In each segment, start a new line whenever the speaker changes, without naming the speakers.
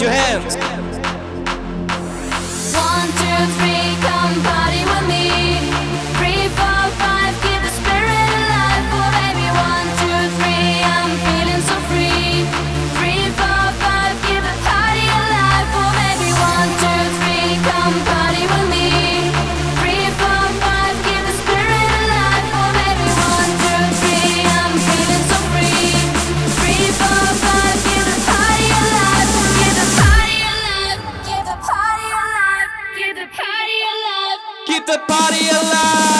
your hands. the party alive.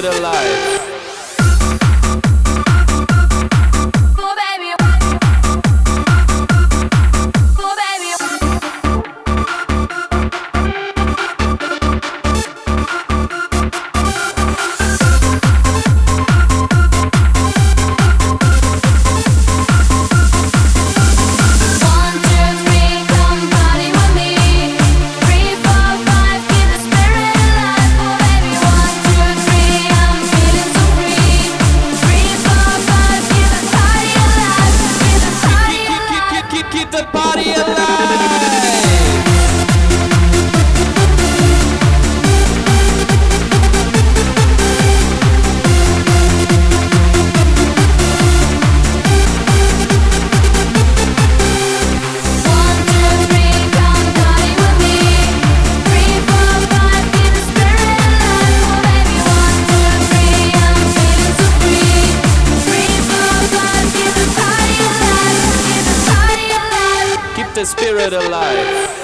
Spirit alive.
The spirit alive.